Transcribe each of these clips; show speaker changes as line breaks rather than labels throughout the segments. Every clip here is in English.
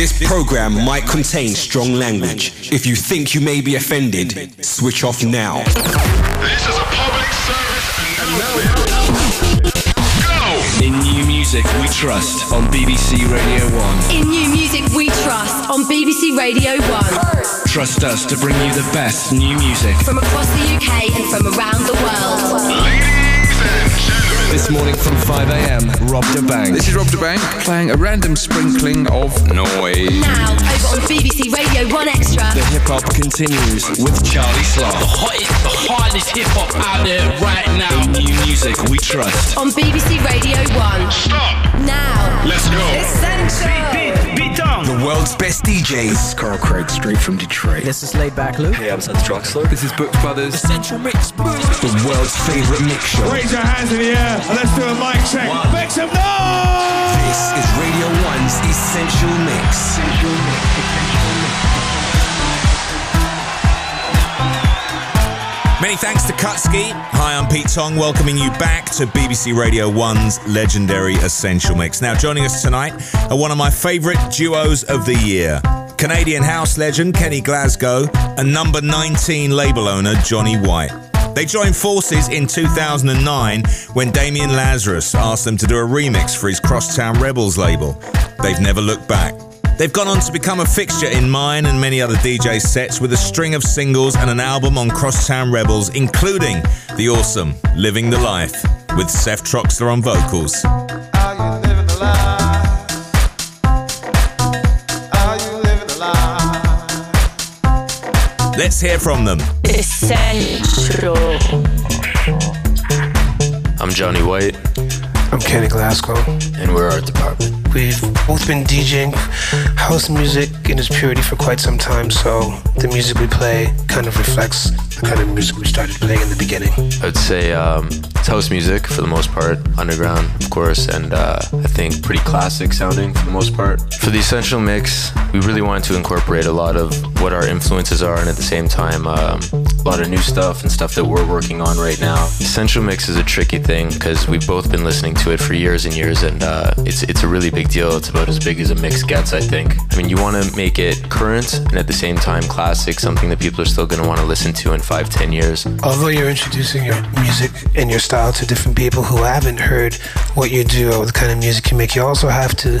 This program might contain strong language. If you think you may be offended, switch off now.
This is a public service announcement. Go!
In new music we trust on BBC Radio 1.
In new music we trust on BBC Radio 1.
Trust us to bring you the best new music.
From across the UK and from around the world.
Ladies and gentlemen,
This morning from 5am, Rob da Bank.
This is Rob da Bank playing a random sprinkling of noise.
Now, over on BBC Radio 1 Extra.
The hip hop continues with Charlie Sloth.
hottest, the hardest hip hop out there right now.
In new music we trust.
On BBC Radio 1.
stop.
Now.
Let's go.
The world's best DJs.
This is Carl Craig, straight from Detroit.
This is Laid Back Luke. Hey, I'm Seth Troxler.
This is Brookes Brothers.
Essential Mix.
The world's favorite mix show.
Raise your hands in the air and let's do a mic check. Make some noise!
This is Radio 1's Essential Mix.
Many thanks to Kutski. Hi, I'm Pete Tong, welcoming you back to BBC Radio 1's legendary Essential Mix. Now, joining us tonight are one of my favourite duos of the year Canadian house legend Kenny Glasgow and number 19 label owner Johnny White. They joined forces in 2009 when Damian Lazarus asked them to do a remix for his Crosstown Rebels label. They've never looked back. They've gone on to become a fixture in mine and many other DJ sets with a string of singles and an album on Crosstown Rebels, including the awesome Living the Life with Seth Troxler on vocals. Let's hear from them.
Essential.
I'm Johnny White,
I'm Kenny Glasgow.
and we're Art Department.
We've both been DJing house music in its purity for quite some time, so the music we play kind of reflects the kind of music we started playing in the beginning.
I'd say um, it's house music for the most part, underground, of course, and uh, I think pretty classic sounding for the most part. For the essential mix, we really wanted to incorporate a lot of what our influences are, and at the same time, um, a lot of new stuff and stuff that we're working on right now. Essential mix is a tricky thing because we've both been listening to it for years and years, and uh, it's it's a really big deal. It's about as big as a mix gets, I think. I mean, you want to make it current and at the same time classic, something that people are still going to want to listen to in five, ten years.
Although you're introducing your music and your style to different people who haven't heard what you do or the kind of music you make, you also have to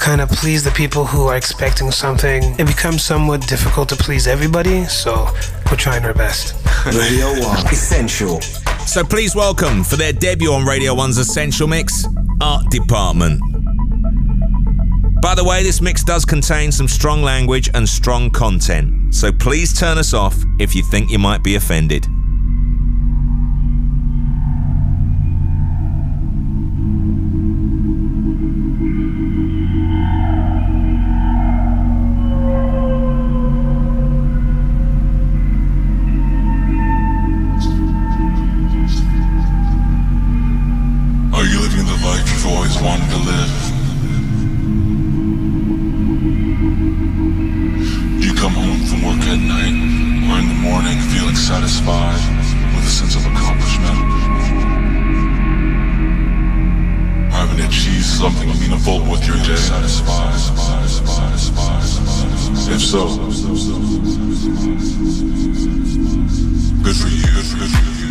kind of please the people who are expecting something. It becomes somewhat difficult to please everybody, so we're trying our best.
Radio 1 Essential.
So please welcome for their debut on Radio 1's Essential Mix, Art Department. By the way, this mix does contain some strong language and strong content, so please turn us off if you think you might be offended.
So, good for you. Good for you.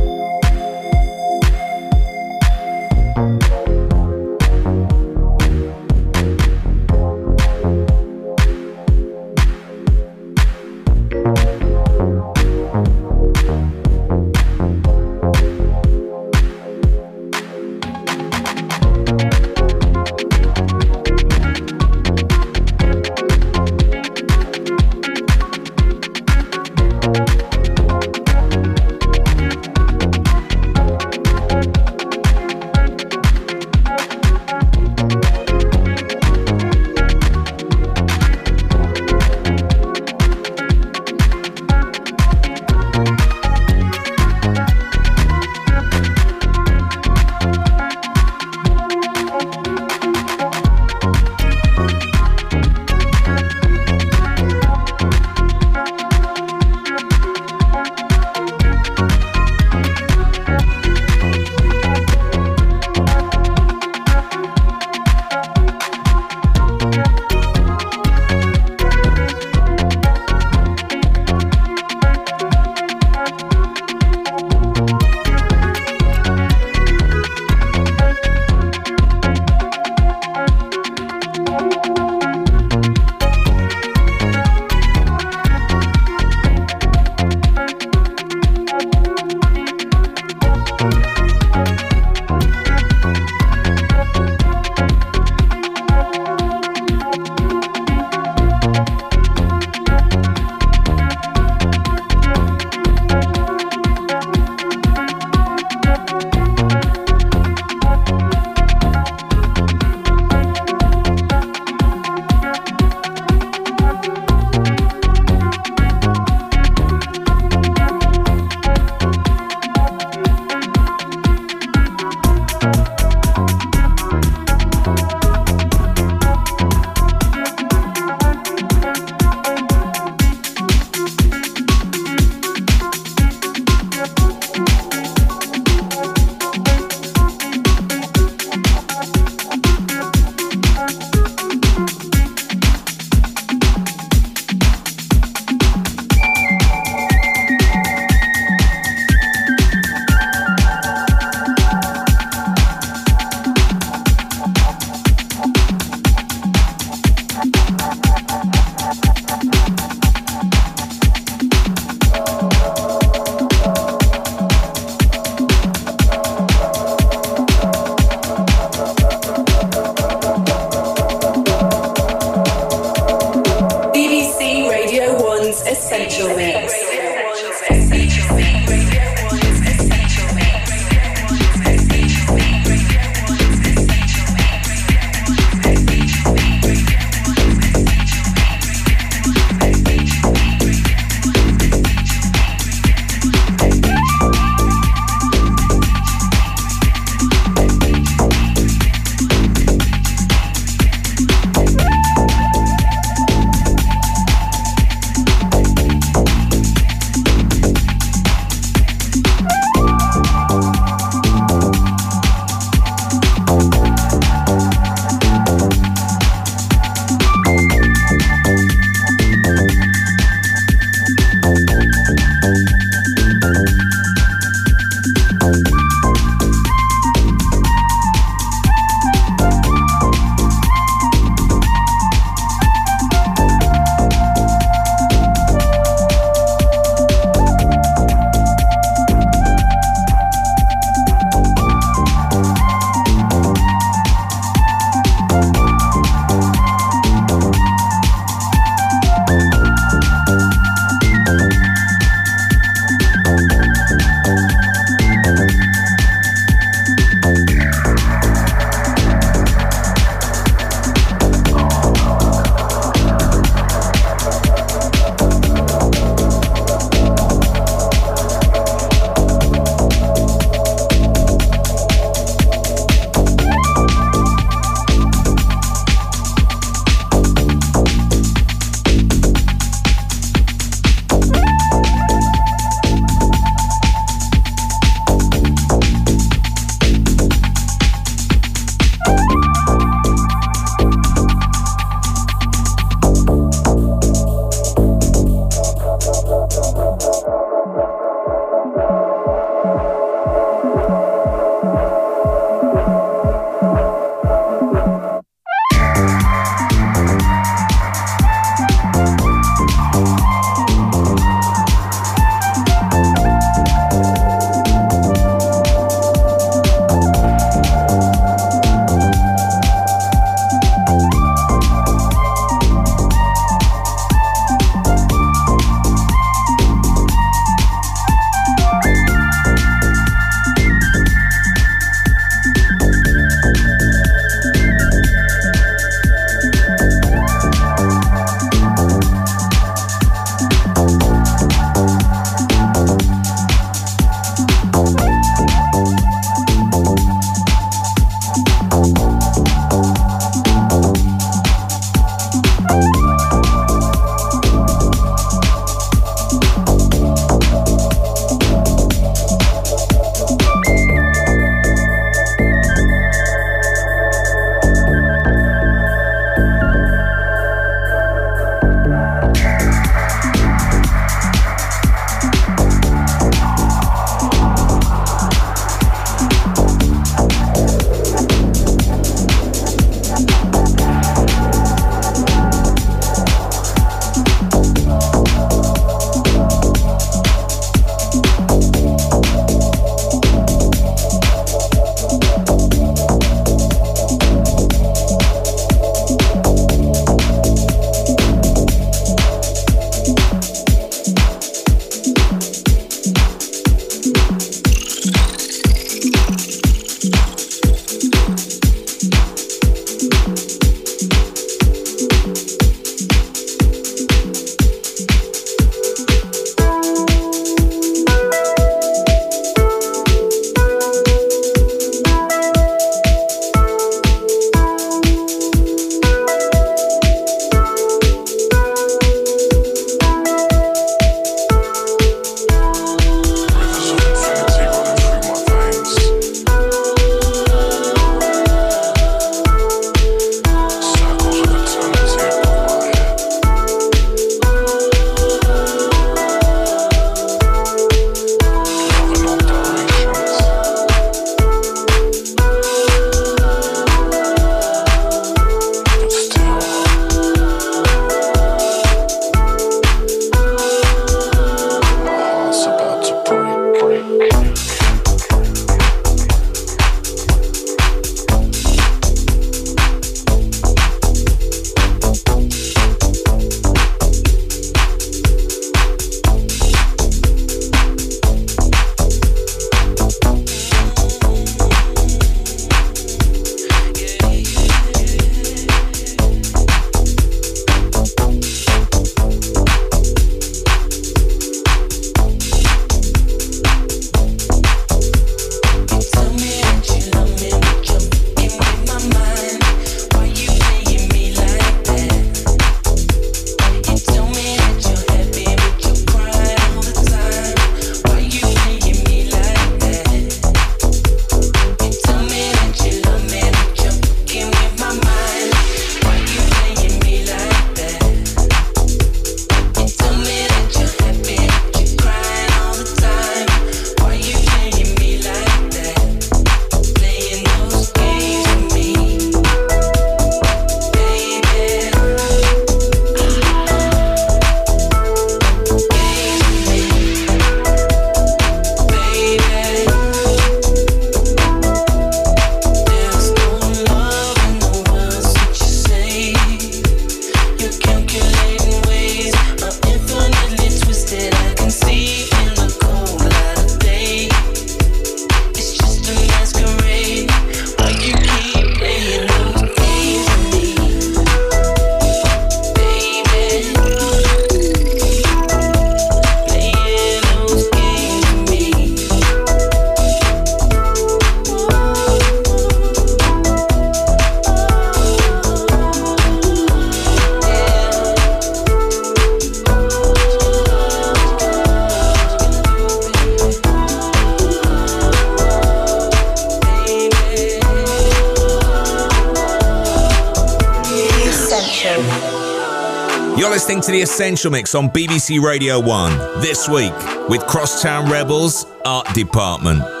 Listening to The Essential Mix on BBC Radio 1 this week with Crosstown Rebels Art Department.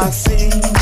assim.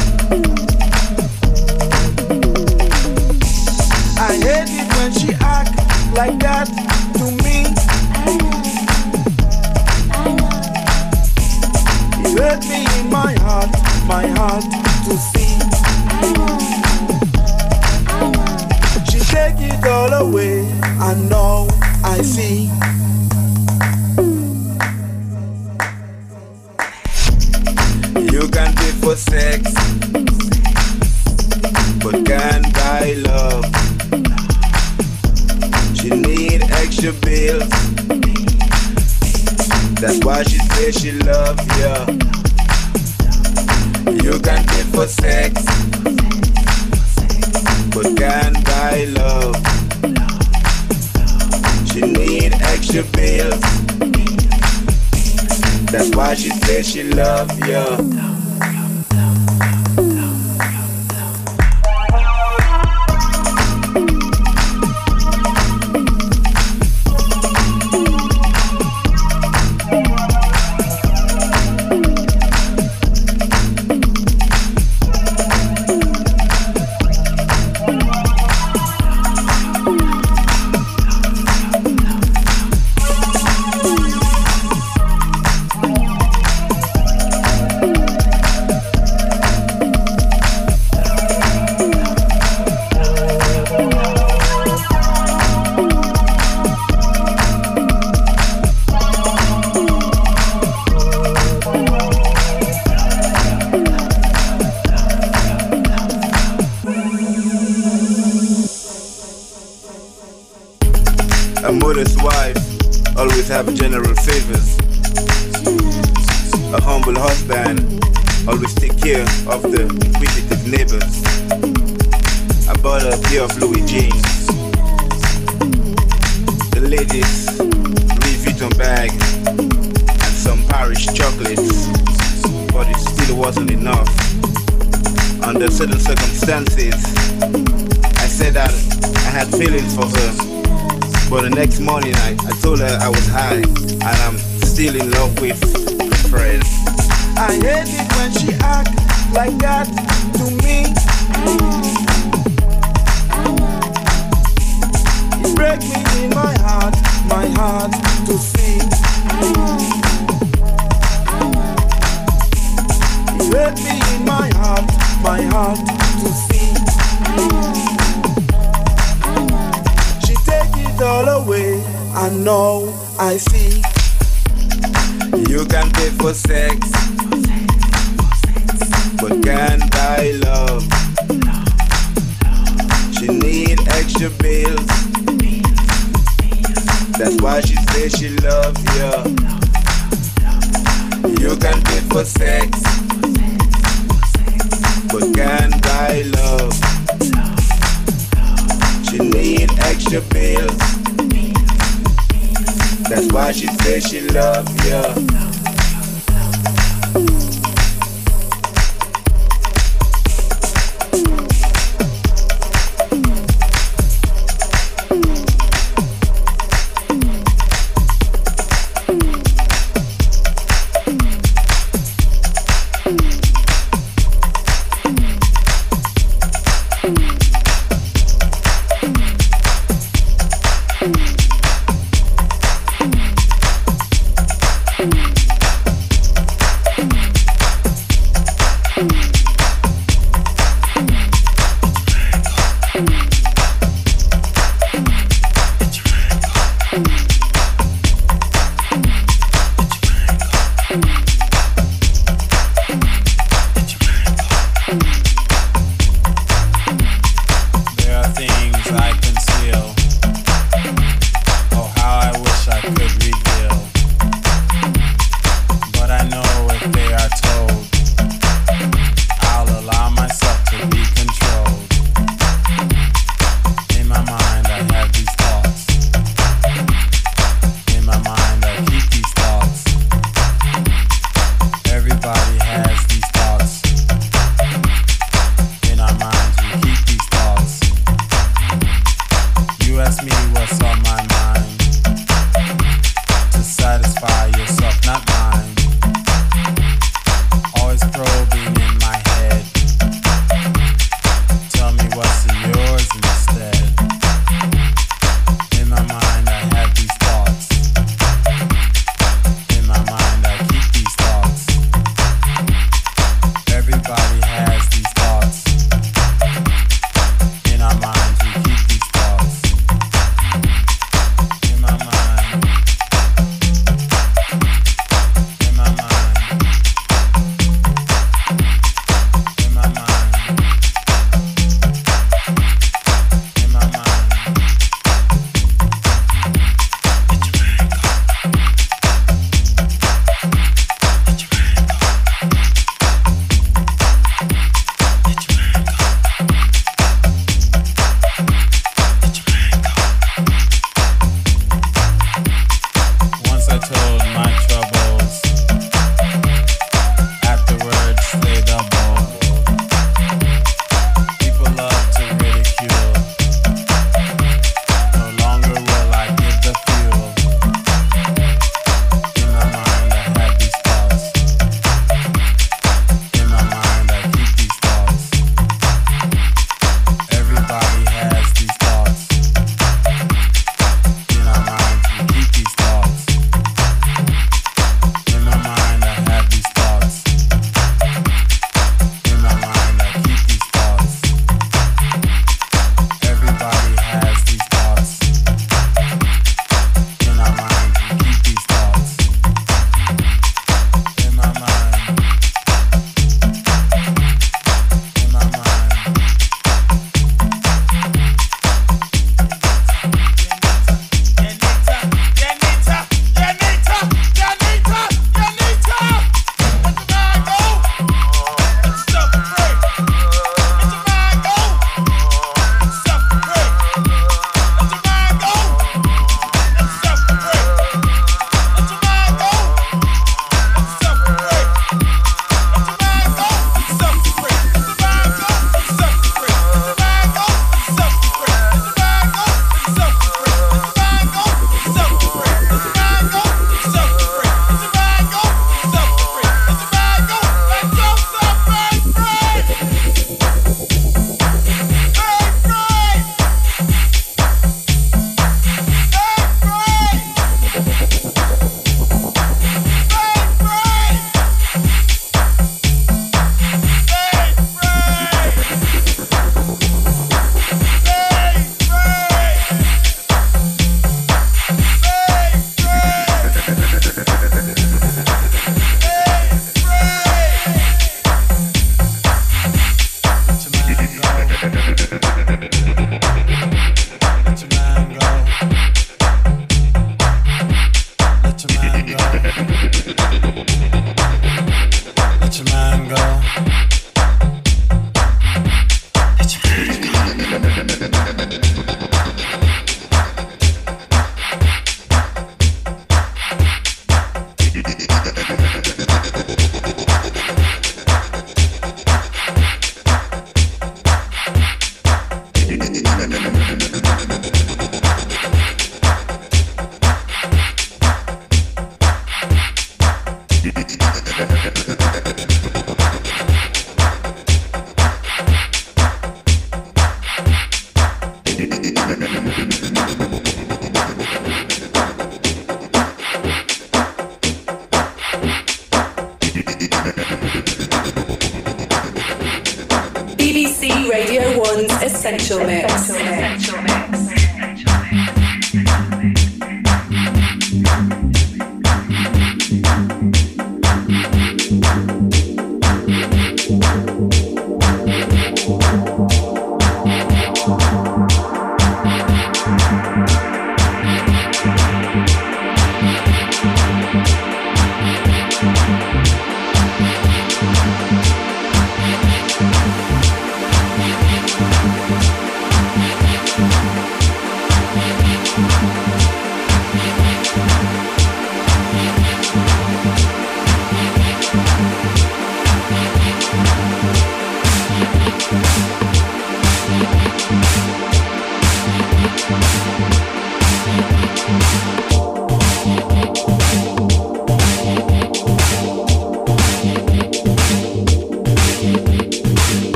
Essential
Mix.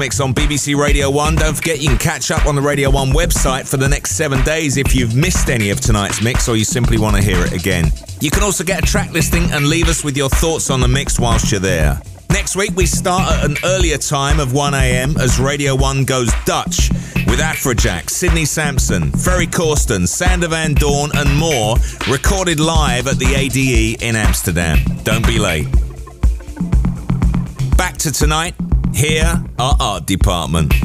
Mix
on
BBC Radio 1.
Don't forget you can catch up on the Radio 1 website for the next seven days if you've missed any of tonight's mix or you simply want to hear it again. You can also get a track listing and leave us with your thoughts on the mix whilst you're there. Next week, we start at an earlier time of 1am as Radio 1 goes Dutch with Afrojack, Sidney Samson, Ferry Corsten, Sander Van Doorn, and more recorded live at the ADE in Amsterdam. Don't be late. Back to tonight. Here, our art department.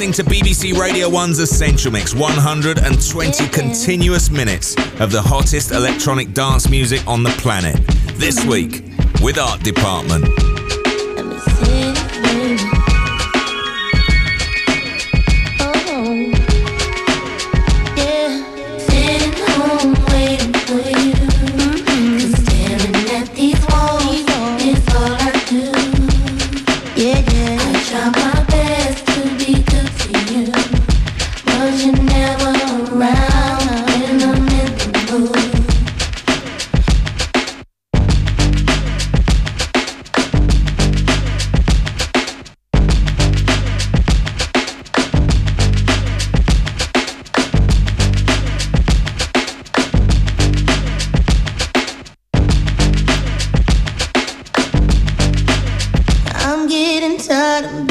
listening to BBC Radio 1's Essential Mix 120 continuous minutes of the hottest electronic dance music on the planet. This week, with Art Department.
into the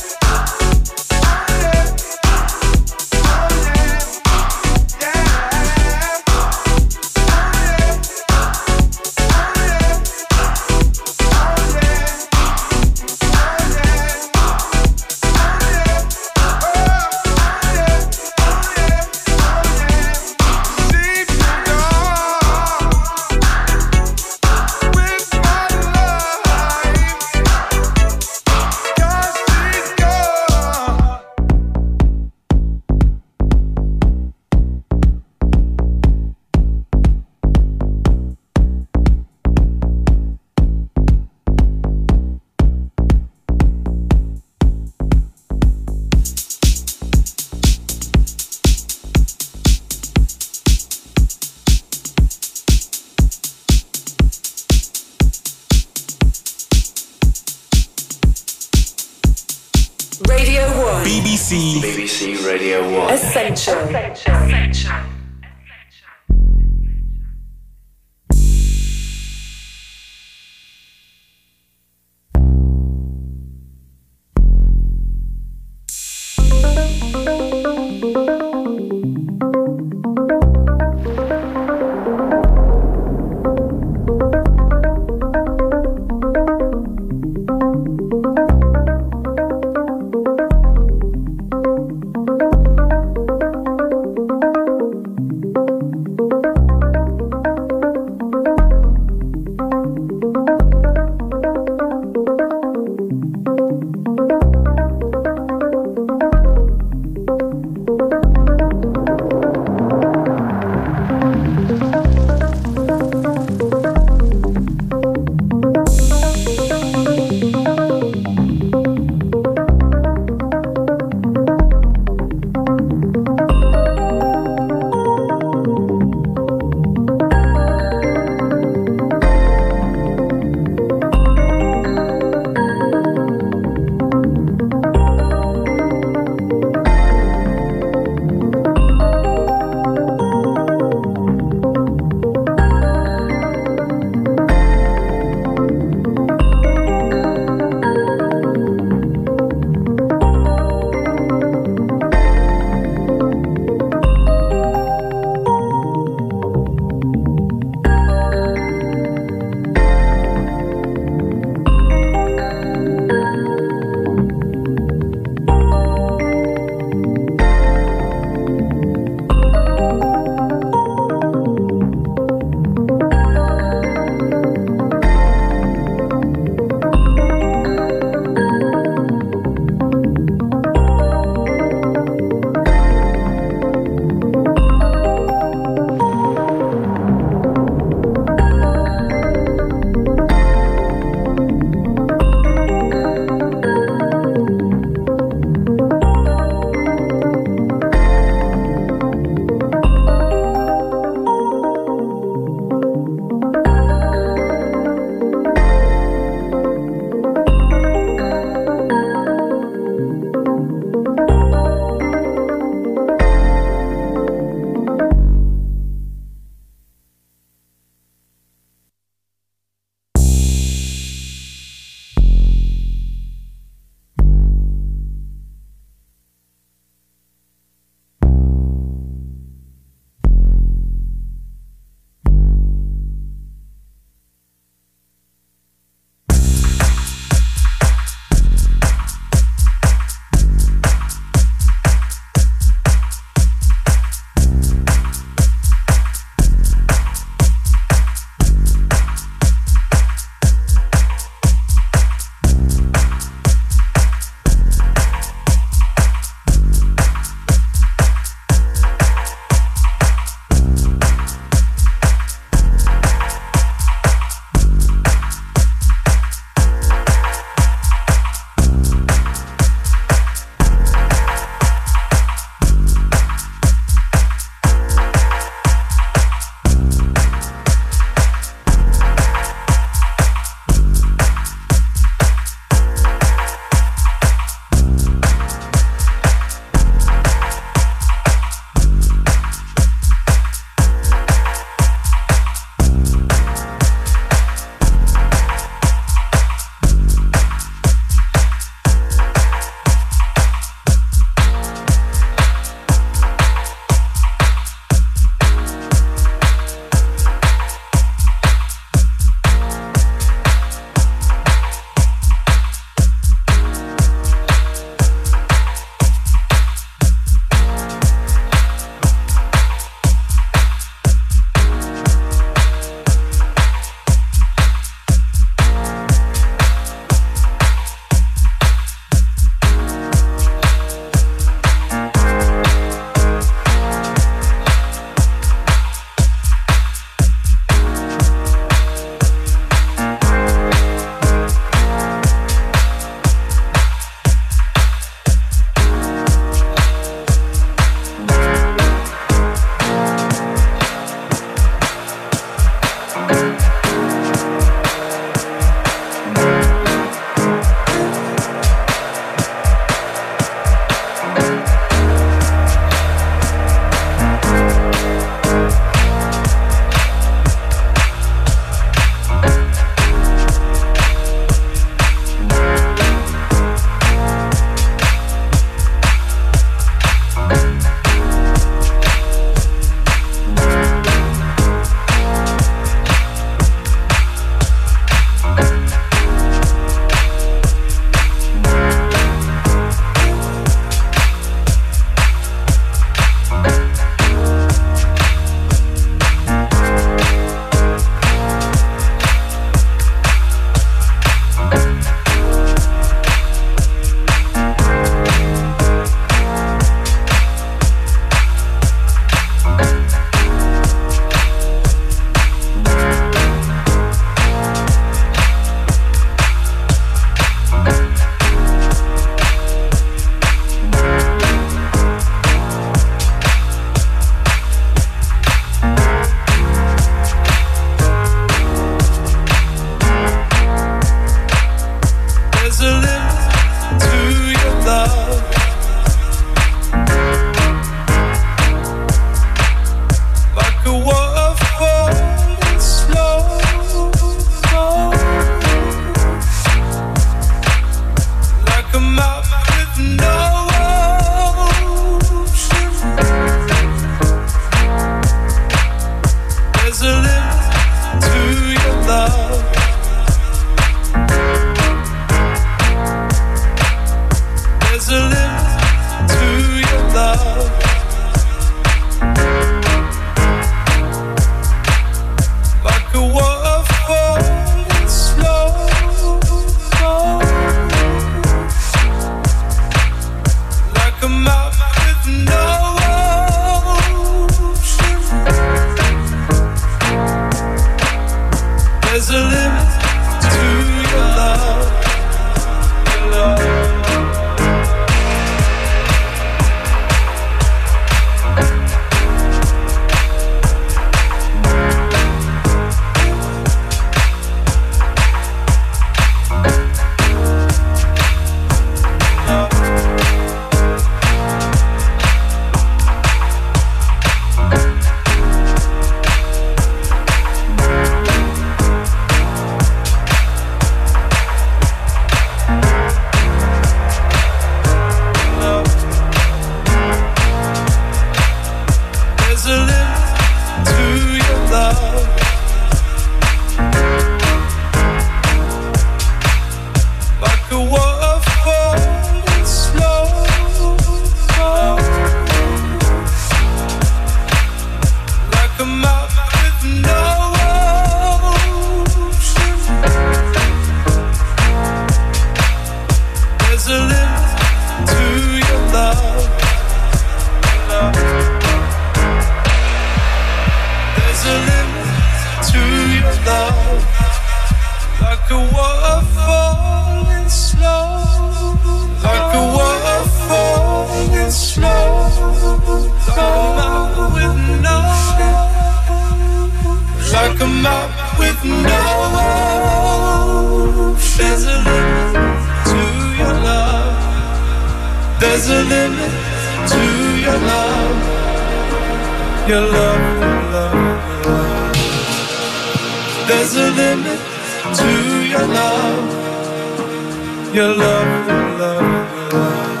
love, love, love.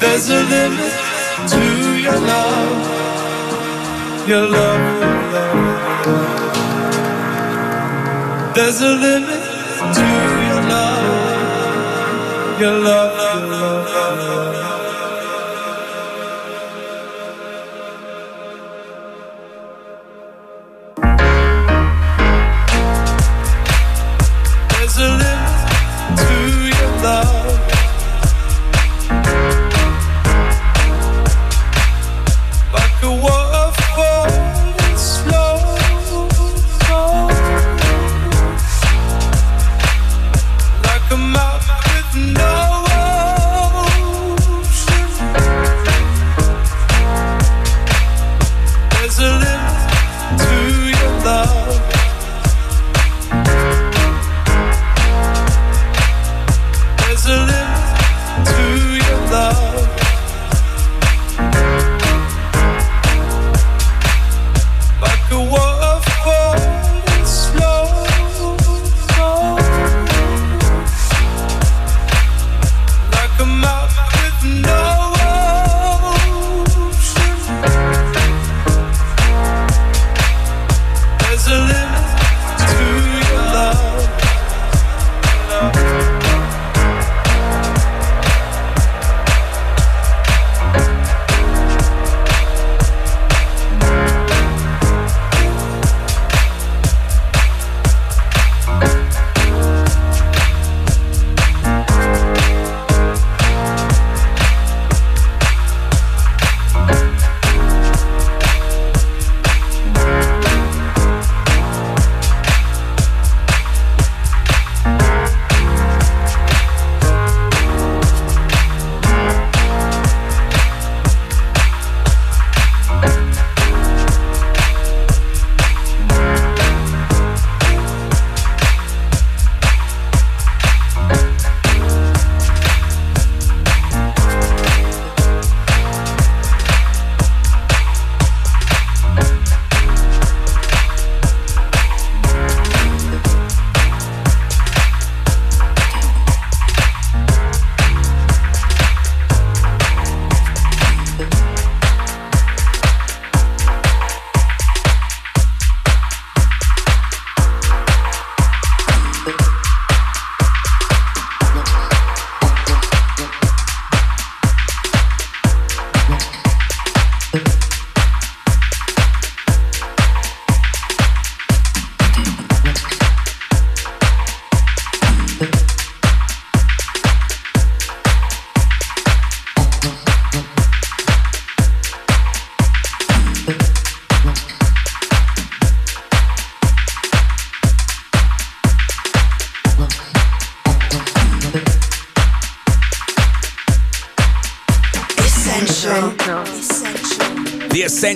There's a limit to your love, your love, love, love. There's a limit to your love, your love, your love,
love. love.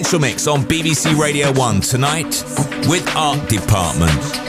Special Mix on
BBC
Radio 1
tonight with Art Department.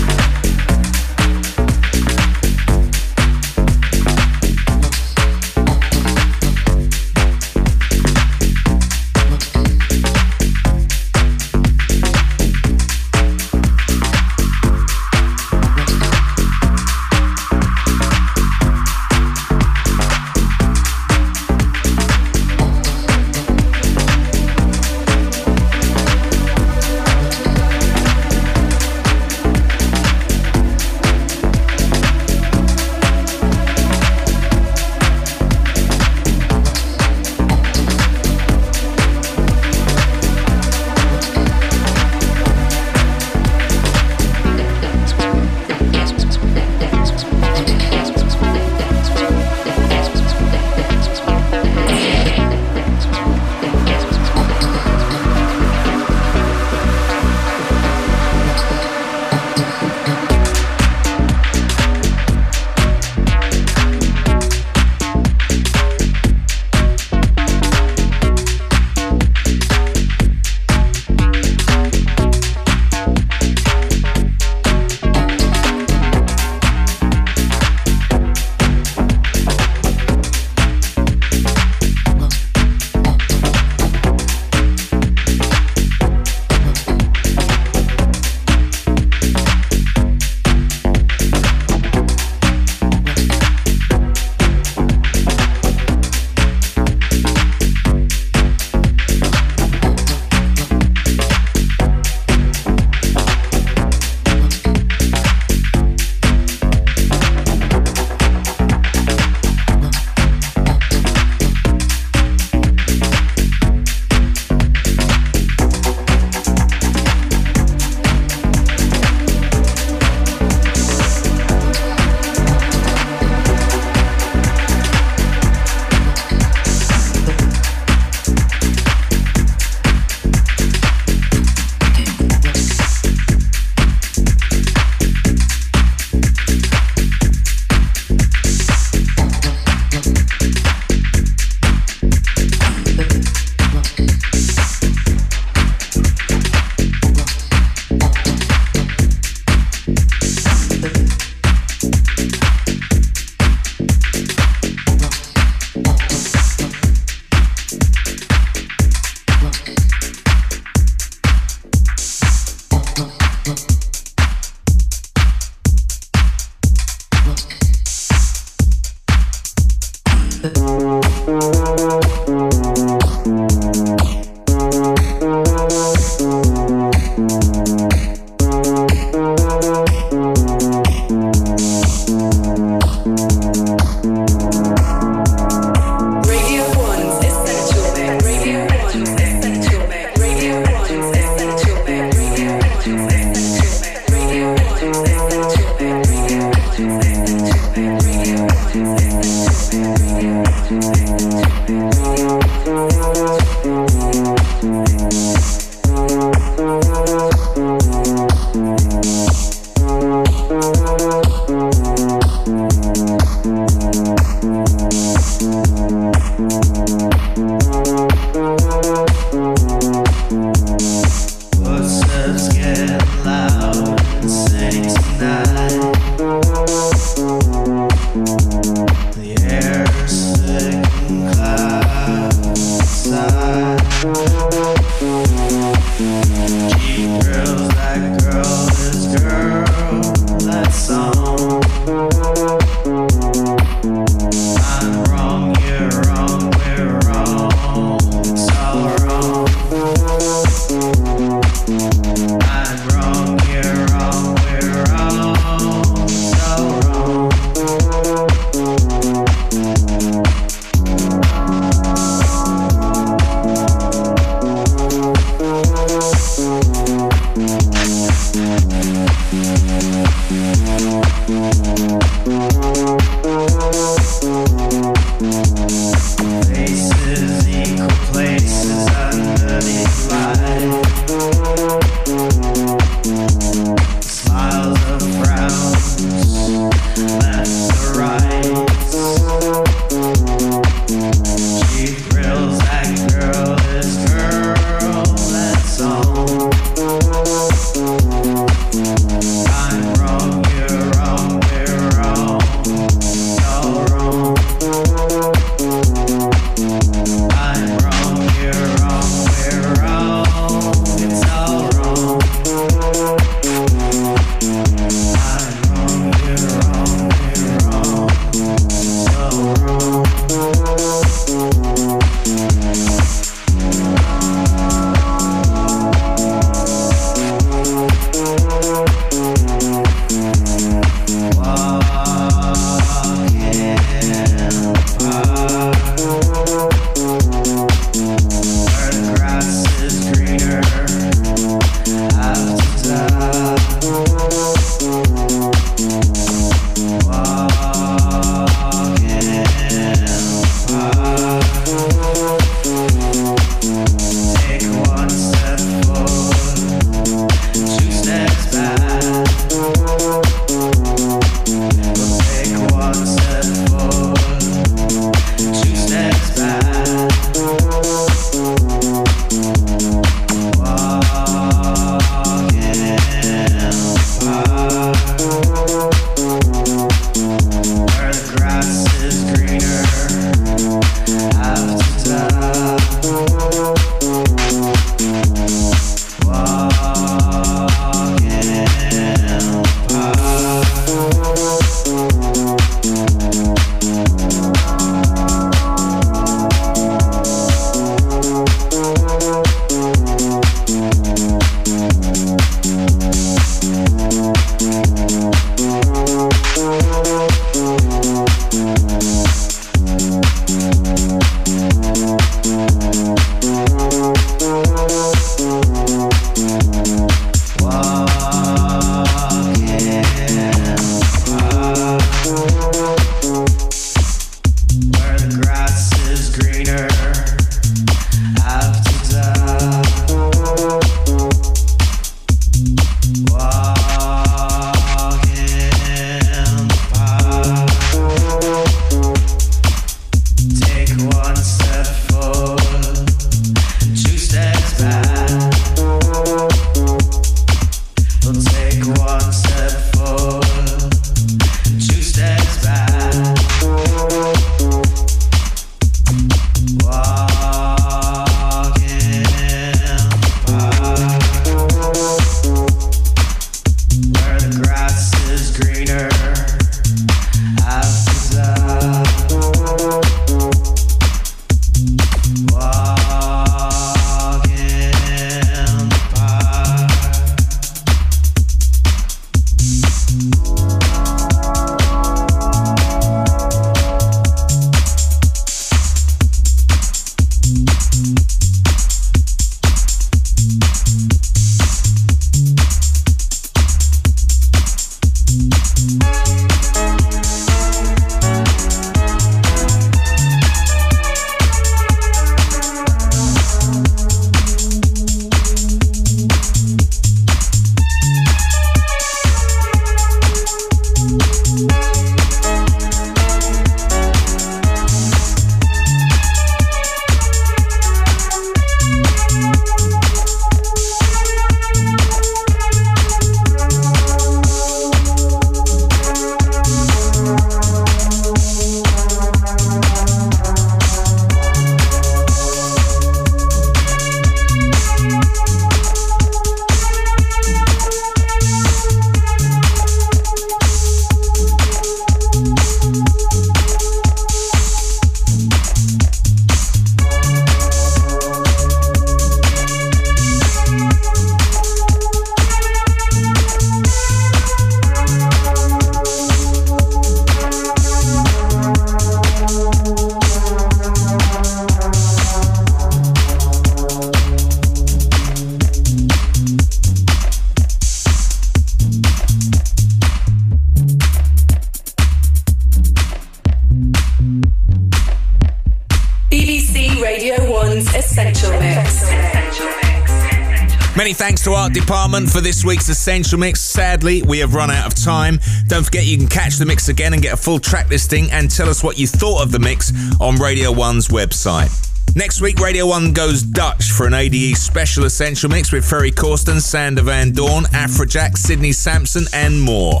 For this week's Essential Mix. Sadly, we have run out of time. Don't forget you can catch the mix again and get a full track listing and tell us what you thought of the mix on Radio 1's website. Next week, Radio 1 goes Dutch for an ADE special essential mix with Ferry Corsten, Sander van Doorn, Afrojack, Sidney Samson, and more.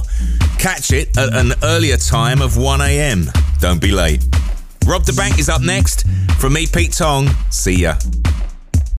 Catch it at an earlier time of 1am. Don't be late. Rob da Bank is up next. From me, Pete Tong. See ya.